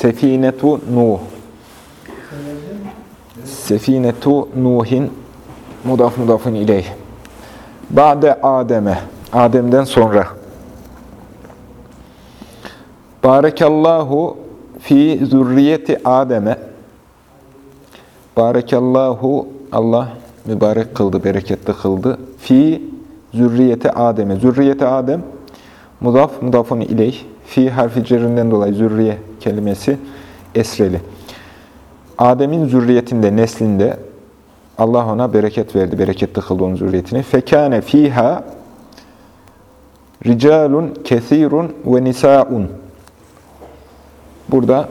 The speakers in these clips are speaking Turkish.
Sefinetu Nuh. Sefinetu Nuhin mudaf mudafın ileyh. Ba'de Adem'e. Adem'den sonra. Barekallahu fi zürriyeti Adem'e. Barekallahu Allah mübarek kıldı, bereketli kıldı. Fi zürriyeti Adem'e. Zürriyeti Adem mudaf mudafun ileyh. Fi harfi cerrinden dolayı zürriye kelimesi esreli. Adem'in zürriyetinde, neslinde Allah ona bereket verdi, bereketli kıldı onun zürriyetini. Fekâne fiha ricalun kesirun ve nisaun. Burada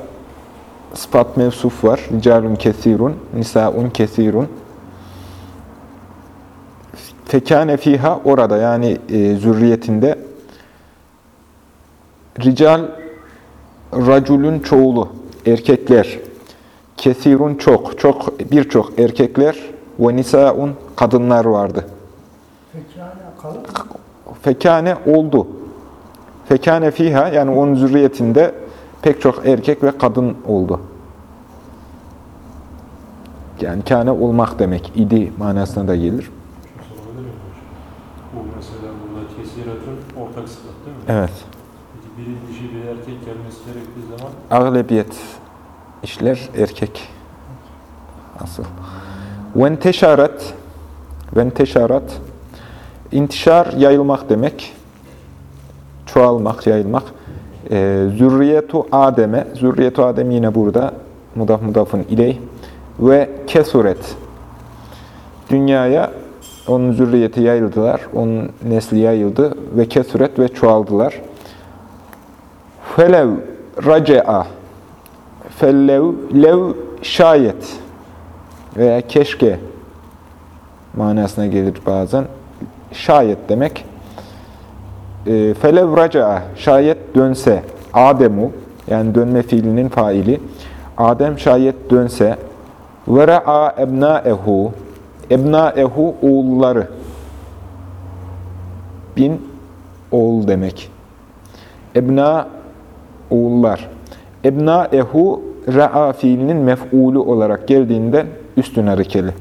sıfat mevsuf var. Ricalun kesirun, nisaun kesirun. Fekâne fiha orada yani e, zürriyetinde rical raculun çoğulu, erkekler, kesirun çok, çok birçok erkekler ve nisaun kadınlar vardı. Kalıp Fekane oldu. Fekane fiha yani onun zürriyetinde pek çok erkek ve kadın oldu. Yani kâne olmak demek, idi manasına da gelir. Bu mesela burada kesiratın ortak sıfat değil mi? Evet. Peki biri dişi bir erkek gelmesi gerektiği zaman Ağlebiyet işler erkek. Asıl. Venteşaret venteşaret intişar yayılmak demek. Çoğalmak, yayılmak. Ee, zürriyetu Adem'e, zürriyetu Adem yine burada mudaf mudafın ileyh ve kesuret. Dünyaya onun zürriyeti yayıldılar, onun nesli yayıldı ve kesuret ve çoğaldılar. Felev race'a fellev lev şayet. Veya keşke manasına gelir bazen. Şayet demek. E, felev raca'a şayet dönse. Ademu yani dönme fiilinin faili. Adem şayet dönse. Ve ra'a ebnaehu. Ebnaehu oğulları. Bin oğul demek. Ebna oğullar. Ebna ehu ra'a fiilinin mef'ulü olarak geldiğinden üstün harekeli.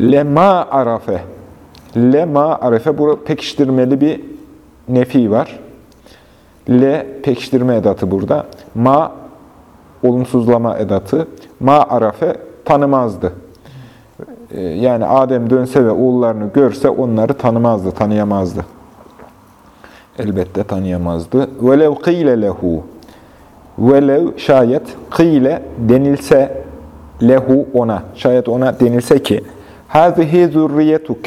Lema arafe. Lema arafe. Bu pekiştirmeli bir nefi var. Le pekiştirme edatı burada. Ma olumsuzlama edatı. Ma arafe tanımazdı. Ee, Yani Adem dönse ve oğullarını görse onları tanımazdı, tanıyamazdı. Elbette tanıyamazdı. Velev kıyle lehu. Velev şayet kıyle denilse lehu ona. Şayet ona denilse ki Hazihi zurriyetuk.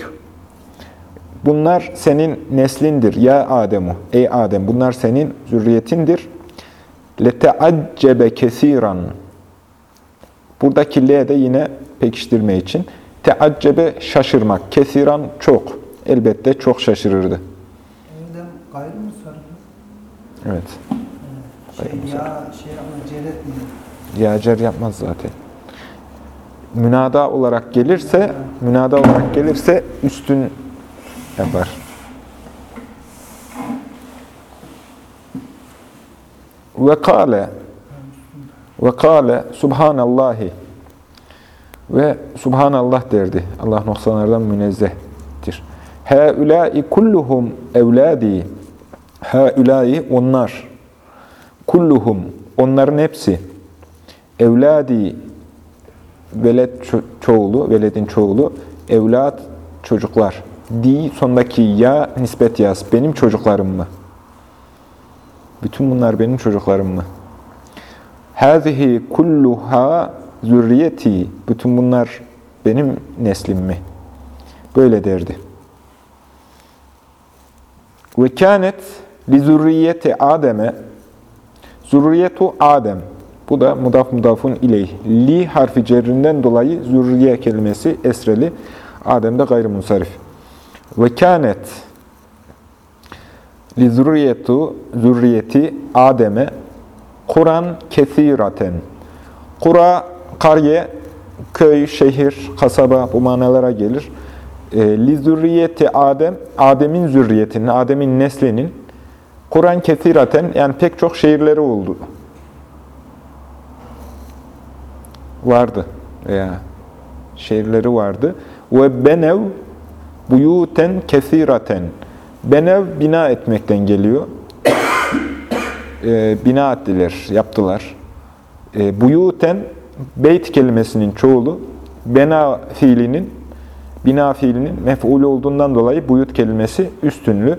Bunlar senin neslindir ya Ademu. Ey Adem bunlar senin zürriyetindir. Leteaccebe kesiran. Buradaki le de yine pekiştirme için. Teaccebe şaşırmak. Kesiran çok. Elbette çok şaşırırdı. Gayrı mı sarılır? Evet. Şey Gayrı mı ya şey ama celet mi? Yacer yapmaz zaten. Münada olarak gelirse, münada olarak gelirse üstün yapar. Ve kâle ve kâle subhanallahi ve subhanallah derdi. Allah noksanlardan münezzehtir. Haulâi kulluhum evlâdi. Haulâi onlar. Kulluhum onların hepsi. Evladi veled ço- çoğulu, veledin çoğulu, evlat çocuklar. Di sondaki ya nispet yaz. Benim çocuklarım mı? Bütün bunlar benim çocuklarım mı? Hazihi kulluha zürriyeti. Bütün bunlar benim neslim mi? Böyle derdi. Ve kânet li zürriyeti Adem'e Zürriyetu Adem. Bu da mudaf mudafun ileyh. Li harfi cerrinden dolayı zürriye kelimesi esreli. Adem de gayrimunsarif. Ve kânet li zürriyetu zürriyeti Adem'e Kur'an kesiraten. Kura, karye, köy, şehir, kasaba bu manalara gelir. E, li zürriyeti Adem, Adem'in zürriyetinin, Adem'in neslinin Kur'an kesiraten yani pek çok şehirleri oldu. Vardı veya şehirleri vardı. Ve benev buyuten kesiraten. Benev bina etmekten geliyor. e, bina ettiler, yaptılar. E, buyuten beyt kelimesinin çoğulu bena fiilinin bina fiilinin mef'ulü olduğundan dolayı buyut kelimesi üstünlü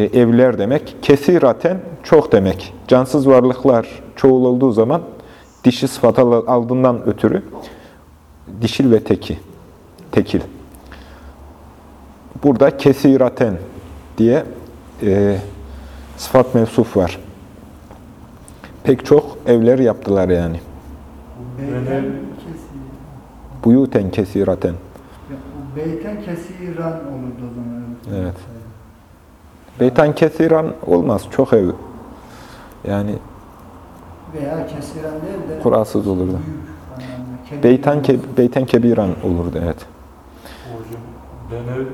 evler demek. Kesiraten çok demek. Cansız varlıklar çoğul olduğu zaman dişi sıfat al- aldığından ötürü dişil ve teki, tekil. Burada kesiraten diye e, sıfat mevsuf var. Pek çok evler yaptılar yani. Buyuten kesiraten. Beyten kesiran olurdu o zaman. Evet. Beytan kesiran olmaz. Çok ev. Yani Veya kesiran değil de kurasız olurdu. büyük Beytan, ke, beyten kebiran olurdu evet. Hocam benev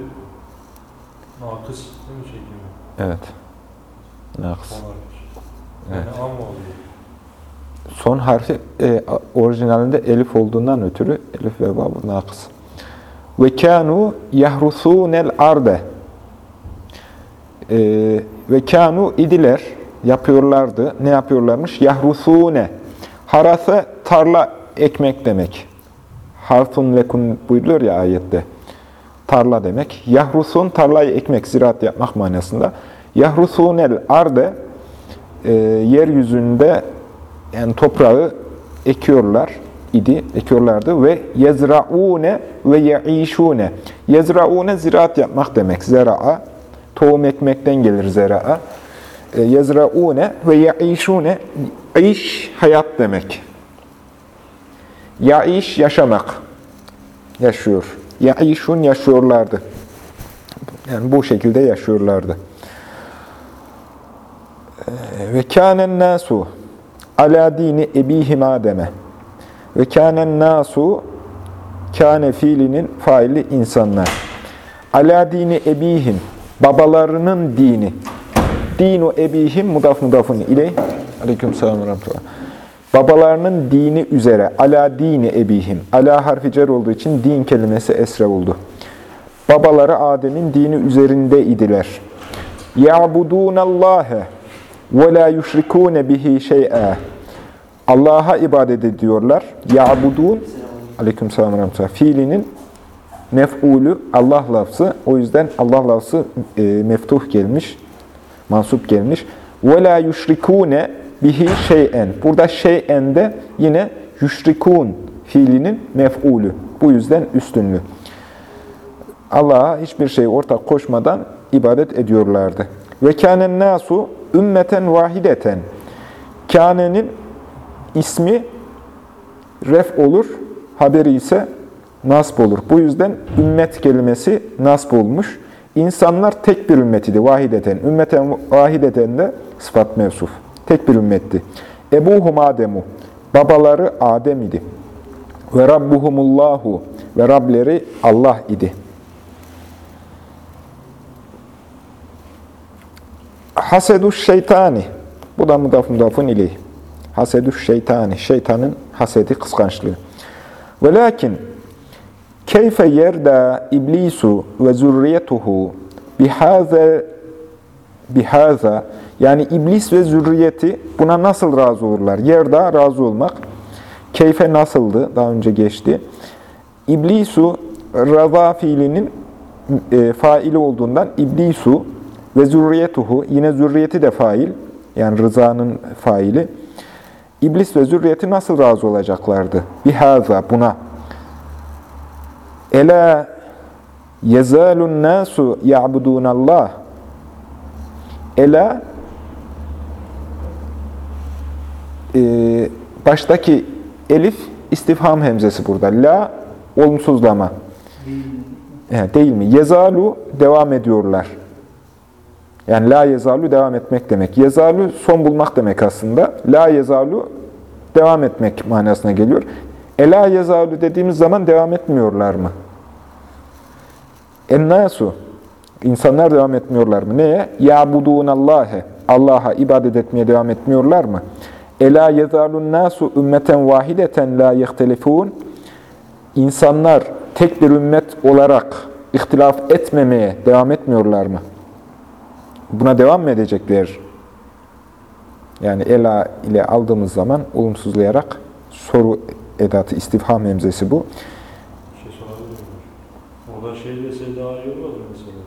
nakıs değil mi şeklinde? Evet. Nakıs. Harf. Evet. Yani am oluyor. Son harfi e, orijinalinde elif olduğundan ötürü elif ve babı nakıs. Ve kanu yahrusunel arde. E, ve kanu idiler, yapıyorlardı. Ne yapıyorlarmış? Yahrusune. Harasa tarla ekmek demek. Harfun lekun buyuruyor ya ayette. Tarla demek. Yahrusun tarlayı ekmek, ziraat yapmak manasında. Yahrusunel arde e, yeryüzünde yani toprağı ekiyorlar idi, ekiyorlardı ve yezraune ve yaişune. Yezraune ziraat yapmak demek. Zera'a tohum ekmekten gelir zera'a. E, yezraune ve yaişune iş hayat demek. Yaiş yaşamak. Yaşıyor. Yaişun yaşıyorlardı. Yani bu şekilde yaşıyorlardı. Ve kânen nâsu alâ dini ebihim Adem'e. Ve kânen nâsu kâne fiilinin faili insanlar. Alâ dini ebihim babalarının dini. Dinu ebihim mudaf mudafun ileyh. Aleyküm selam ve rahmetullah. Babalarının dini üzere. Ala dini ebihim. Ala harfi cer olduğu için din kelimesi esre oldu. Babaları Adem'in dini üzerinde idiler. Ya'budûnallâhe ve lâ yüşrikûne bihi şey'e. Allah'a ibadet ediyorlar. Ya'budûn Aleyküm selam ve rahmetullah. Fiilinin mef'ulü Allah lafzı. O yüzden Allah lafzı e, meftuh gelmiş, mansup gelmiş. Ve la yüşrikûne bihi şey'en. Burada şey'en de yine yüşrikûn fiilinin mef'ulü. Bu yüzden üstünlü. Allah'a hiçbir şey ortak koşmadan ibadet ediyorlardı. Ve kânen nasu ümmeten vahideten. Kânenin ismi ref olur, haberi ise nasb olur. Bu yüzden ümmet kelimesi nasb olmuş. İnsanlar tek bir ümmet idi, vahideten. Ümmeten vahideten de sıfat mevsuf. Tek bir ümmetti. Ebuhum Ademu, babaları Adem idi. Ve Rabbuhumullahu, ve Rableri Allah idi. Hasedu şeytani, bu da mudaf mudafun ileyh. Hasedu şeytani, şeytanın hasedi, kıskançlığı. Velakin keyfe yerda iblisu ve zürriyetuhu bihaza bihaza yani iblis ve zürriyeti buna nasıl razı olurlar? Yerda razı olmak. Keyfe nasıldı? Daha önce geçti. İblisu raza fiilinin e, faili olduğundan iblisu ve zürriyetuhu yine zürriyeti de fail yani rızanın faili. İblis ve zürriyeti nasıl razı olacaklardı? Bihaza buna. Ela yezalun nasu ya'budunallah. Ela e, baştaki elif istifham hemzesi burada. La olumsuzlama. He, değil mi? Yezalu devam ediyorlar. Yani la yezalu devam etmek demek. Yezalu son bulmak demek aslında. La yezalu devam etmek manasına geliyor. Ela yezalu dediğimiz zaman devam etmiyorlar mı? Ennasu insanlar devam etmiyorlar mı? Neye? Ya'budûnallâhe Allah'a ibadet etmeye devam etmiyorlar mı? Ela yezalun nasu ümmeten vahideten la yehtelifun İnsanlar tek bir ümmet olarak ihtilaf etmemeye devam etmiyorlar mı? Buna devam mı edecekler? Yani ela ile aldığımız zaman olumsuzlayarak soru edatı, istifham hemzesi bu. Şey Orada şey dese daha iyi olmaz mı mesela?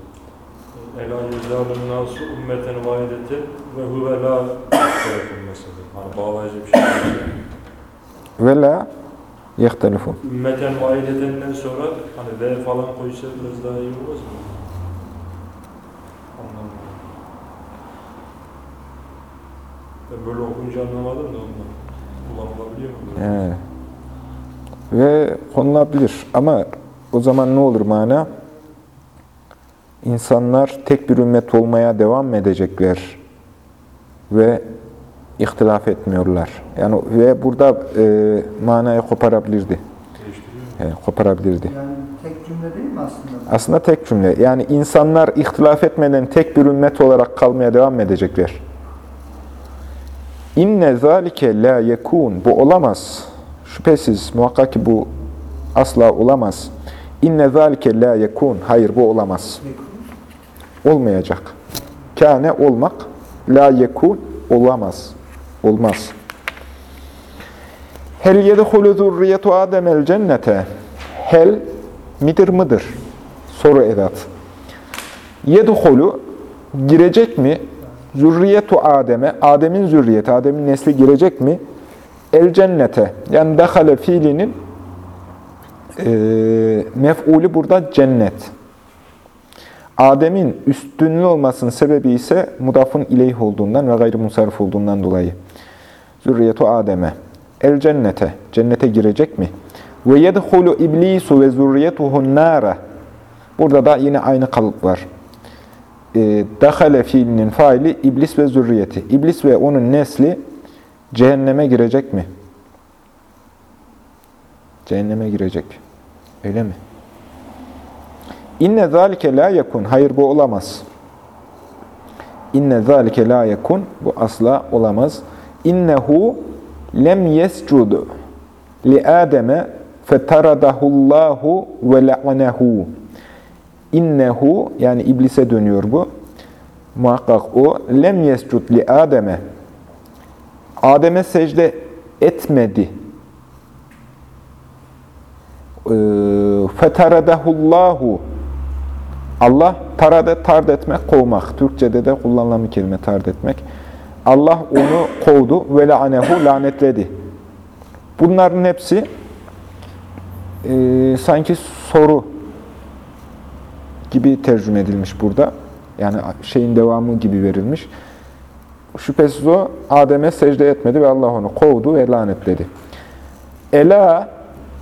Ela yezalun nasu ümmeten vahidete ve huve la tarafın mesela. Hani bağlayıcı bir şey. Ve la yehtelifun. Ümmeten vahidetenden sonra hani ve falan koysa biraz daha iyi olmaz mı? Anlamadım. Ben böyle okunca anlamadım da ondan. Kullanılabiliyor mu? böyle? He. Ve konulabilir. Ama o zaman ne olur mana? İnsanlar tek bir ümmet olmaya devam edecekler? Ve ihtilaf etmiyorlar. Yani ve burada e, manayı koparabilirdi. He, koparabilirdi. Yani tek cümle değil mi aslında? Aslında tek cümle. Yani insanlar ihtilaf etmeden tek bir ümmet olarak kalmaya devam edecekler? İnne zalike la yekun. Bu olamaz. Şüphesiz muhakkak ki bu asla olamaz. İnne zalike la yekun. Hayır bu olamaz. Olmayacak. Kâne olmak. La yekun olamaz. Olmaz. Hel yedhulu zurriyetu Adem'el cennete. Hel midir mıdır? Soru edat. Yedhulu girecek mi? Zürriyetu Adem'e, Adem'in zürriyeti, Adem'in nesli girecek mi? El cennete, yani dehale fiilinin e, mef'ulü burada cennet. Adem'in üstünlü olmasının sebebi ise mudafın ileyh olduğundan ve gayrı musarrif olduğundan dolayı. Zürriyetu Adem'e. El cennete, cennete girecek mi? Ve yedhulu iblisu ve zürriyetuhun nâre. Burada da yine aynı kalıp var. E, Dahale fiilinin faili iblis ve zürriyeti. İblis ve onun nesli cehenneme girecek mi? Cehenneme girecek. Öyle mi? İnne zalike la yekun. Hayır bu olamaz. İnne zalike la yekun. Bu asla olamaz. İnnehu lem yescudu li Adem'e fetaradahullahu ve la'nehu. İnnehu yani iblise dönüyor bu. Muhakkak o lem yescud li Adem'e. Adem'e secde etmedi. Ee, Fetaradahullahu Allah tarade tard etmek, kovmak. Türkçede de kullanılan bir kelime tard etmek. Allah onu kovdu ve la'nehu lanetledi. Bunların hepsi e, sanki soru gibi tercüme edilmiş burada. Yani şeyin devamı gibi verilmiş. Şüphesiz o Adem'e secde etmedi ve Allah onu kovdu ve lanetledi. Ela,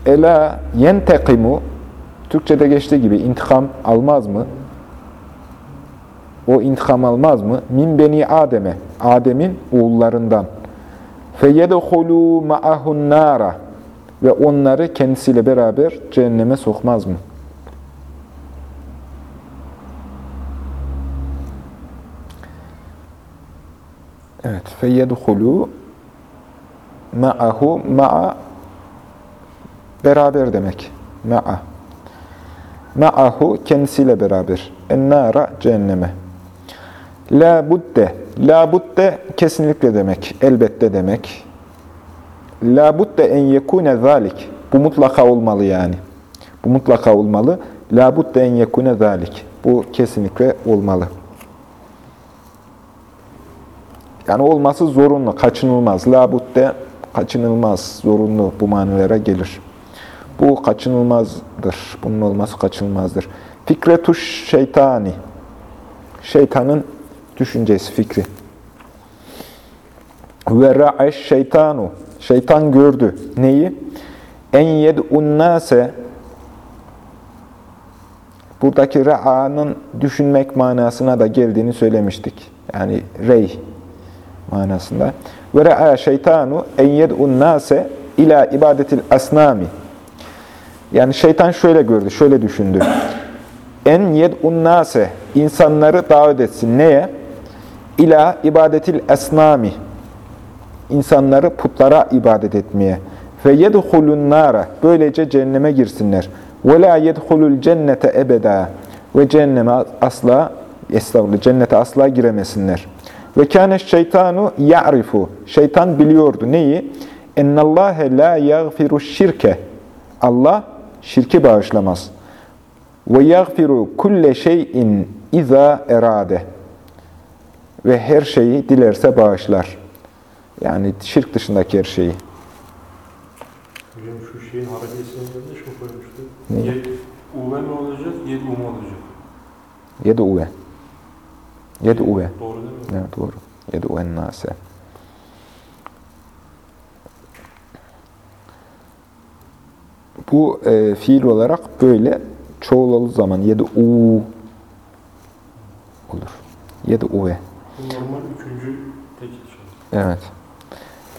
Ela yentekimu Türkçe'de geçtiği gibi intikam almaz mı? O intikam almaz mı? Min beni Adem'e, Adem'in oğullarından. Feyedhulu ma'ahun nara ve onları kendisiyle beraber cehenneme sokmaz mı? Evet, feyedhulu ma'ahu ma'a beraber demek. Ma'a. Ma'ahu kendisiyle beraber. Ennara cehenneme. La budde. La budde kesinlikle demek. Elbette demek. La budde en yekune zalik. Bu mutlaka olmalı yani. Bu mutlaka olmalı. La budde en yekune zalik. Bu kesinlikle olmalı. Yani olması zorunlu, kaçınılmaz. La budde kaçınılmaz, zorunlu bu manilere gelir. Bu kaçınılmazdır. Bunun olması kaçınılmazdır. Fikretuş şeytani. Şeytanın düşüncesi, fikri. Ve ra'eş şeytanu. Şeytan gördü. Neyi? En yed'un nase Buradaki ra'anın düşünmek manasına da geldiğini söylemiştik. Yani rey manasında. Ve ra'a şeytanu en yed'un nase ila ibadetil asnami. Yani şeytan şöyle gördü, şöyle düşündü. En yed'un nase insanları davet etsin. Neye? İla ibadetil asnami. İnsanları putlara ibadet etmeye. Ve yedhulun nara. Böylece cehenneme girsinler. Ve la yedhulul cennete ebeda. Ve cehenneme asla, estağfurullah, cennete asla giremesinler. Ve kâne şeytanu ya'rifu. Şeytan biliyordu neyi? Ennallâhe la yagfiru şirke. Allah şirki bağışlamaz. Ve yagfiru kulle şeyin iza erade. Ve her şeyi dilerse bağışlar. Yani şirk dışındaki her şeyi. Hocam şu şeyin hareketini yanlış mı koymuştu? Yed uve mi olacak, yed um olacak? Yed'uve. Yed'uve. Doğru değil mi? Evet doğru. Yed'uven nase. Bu e, fiil olarak böyle çoğulalı zaman yedi u olur. Yedi uve. Bu normal üçüncü tekil şahıs. Evet.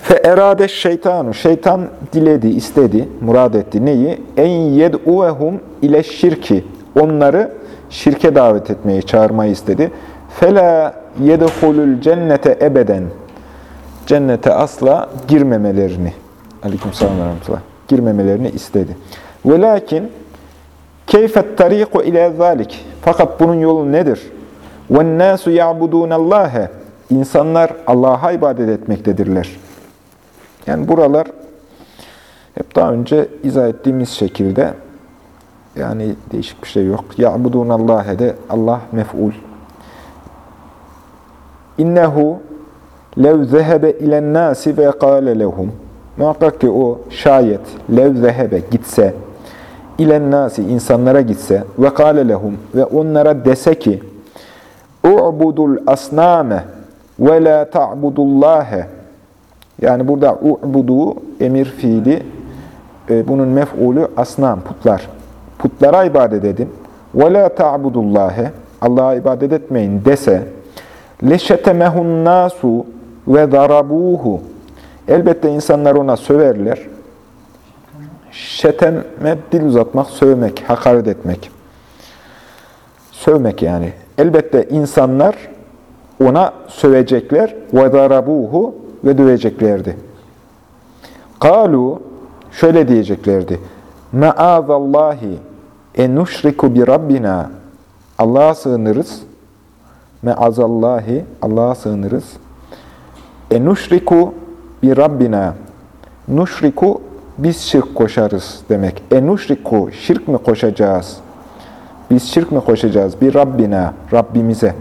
Fe erade şeytanu. Şeytan diledi, istedi, murad etti. Neyi? En yed'uvehum ile şirki. Onları şirke davet etmeyi, çağırmayı istedi. Fela yedhulul cennete ebeden. Cennete asla girmemelerini. Aleykümselam ve rahmetullah girmemelerini istedi. Ve lakin keyfet tariku ile zalik. Fakat bunun yolu nedir? Ve nasu ya'budunallaha. İnsanlar Allah'a ibadet etmektedirler. Yani buralar hep daha önce izah ettiğimiz şekilde yani değişik bir şey yok. Ya'budunallaha de Allah mef'ul. İnnehu lev zehebe ilen nasi ve kâle lehum. Muhakkak ki o şayet lev zehebe gitse ilen nasi insanlara gitse ve kâle lehum ve onlara dese ki u'budul asname ve la ta'budullâhe yani burada u'budu emir fiili e, bunun mef'ulü asnam putlar. Putlara ibadet edin. Ve la ta'budullâhe Allah'a ibadet etmeyin dese leşetemehun nasu ve darabuhu elbette insanlar ona söverler. Şeteme dil uzatmak, sövmek, hakaret etmek. Sövmek yani. Elbette insanlar ona sövecekler ve darabuhu ve döveceklerdi. Kalu şöyle diyeceklerdi. En nuşriku bi rabbina Allah'a sığınırız. Meazallahi Allah'a sığınırız. E nuşriku bi rabbina nuşriku biz şirk koşarız demek. E nuşriku şirk mi koşacağız? Biz şirk mi koşacağız? Bir Rabbina, Rabbimize.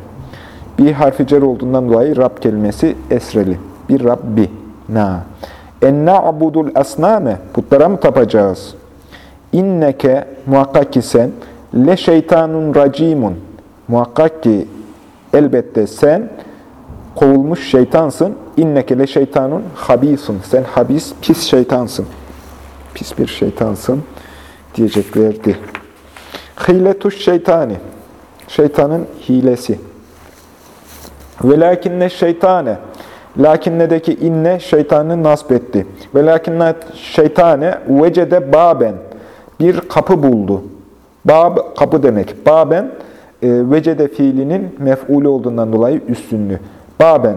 Bir harfi cer olduğundan dolayı Rab kelimesi esreli. Bir Rabbi, na. En na'budul asname, putlara mı tapacağız? İnneke, muhakkak ki sen, le şeytanun racimun. Muhakkak ki elbette sen kovulmuş şeytansın. İnneke le şeytanun habisun. Sen habis, pis şeytansın. Pis bir şeytansın diyeceklerdi. Hiletuş şeytani. Şeytanın hilesi. Ve lakinne şeytane. Lakinnedeki inne şeytanı nasp etti. Ve lakinne şeytane vecede baben. Bir kapı buldu. Bab kapı demek. Baben e, vecede fiilinin mef'ulü olduğundan dolayı üstünlü. Baben.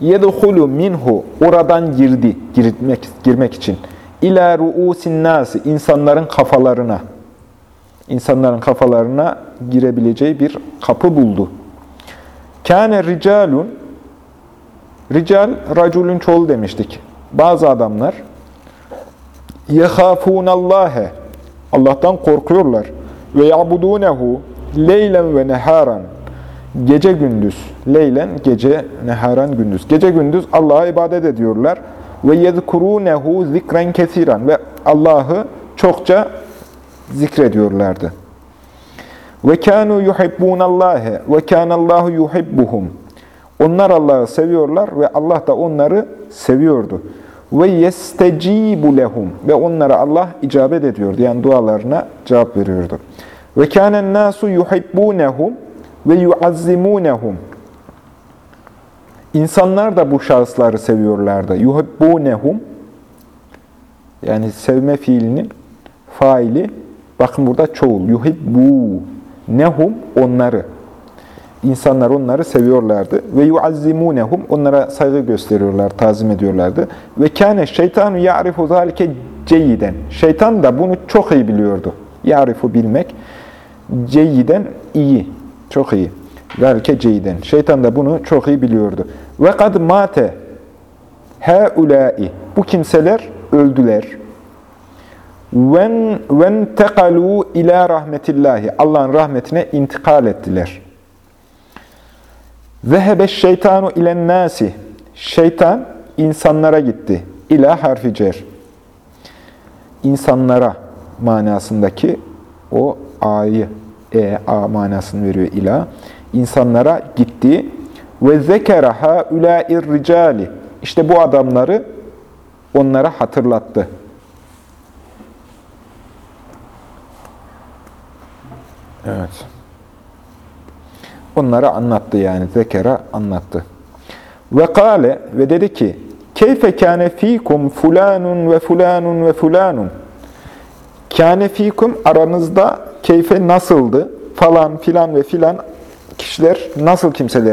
Yedhulu minhu. Oradan girdi. Girmek, girmek için. İlâ ru'usin nasi. insanların kafalarına insanların kafalarına girebileceği bir kapı buldu. Kâne ricalun, rical, raculun çoğulu demiştik. Bazı adamlar, yehâfûnallâhe, Allah'tan korkuyorlar. Ve ya'budûnehu, leylen ve neharan, gece gündüz, leylen gece, neharan gündüz. Gece gündüz Allah'a ibadet ediyorlar. Ve yezkurûnehu zikren kesiran ve Allah'ı çokça zikrediyorlardı. Ve kanu yuhibbunallâhe ve kânallâhu yuhibbuhum. Onlar Allah'ı seviyorlar ve Allah da onları seviyordu. Ve yestecibu lehum ve onlara Allah icabet ediyordu. Yani dualarına cevap veriyordu. Ve kânen nasu yuhibbûnehum ve yuazzimunehum. İnsanlar da bu şahısları seviyorlardı. Yuhibbûnehum yani sevme fiilinin faili bakın burada çoğul. Yuhibbu nehum onları. İnsanlar onları seviyorlardı. Ve yuazzimunehum onlara saygı gösteriyorlar, tazim ediyorlardı. Ve kâne şeytanu ya'rifu zâlike ceyiden. Şeytan da bunu çok iyi biliyordu. Ya'rifu bilmek. Ceyiden iyi. Çok iyi. Zâlike ceyiden. Şeytan da bunu çok iyi biliyordu. Ve kad mate haulâi. Bu kimseler öldüler. Ven ven tekalu ila rahmetillahi. Allah'ın rahmetine intikal ettiler. Zehebe şeytanu ilen nasi. Şeytan insanlara gitti. İla harfi cer. İnsanlara manasındaki o a'yı e a manasını veriyor ila. İnsanlara gitti. Ve zekera haulâ'ir ricali. İşte bu adamları onlara hatırlattı. Evet. Onlara anlattı yani. Zekera anlattı. Ve kâle ve dedi ki Keyfe kâne fîkum fulanun ve fulanun ve fulanun Kâne fîkum aranızda keyfe nasıldı? Falan filan ve filan kişiler nasıl kimseler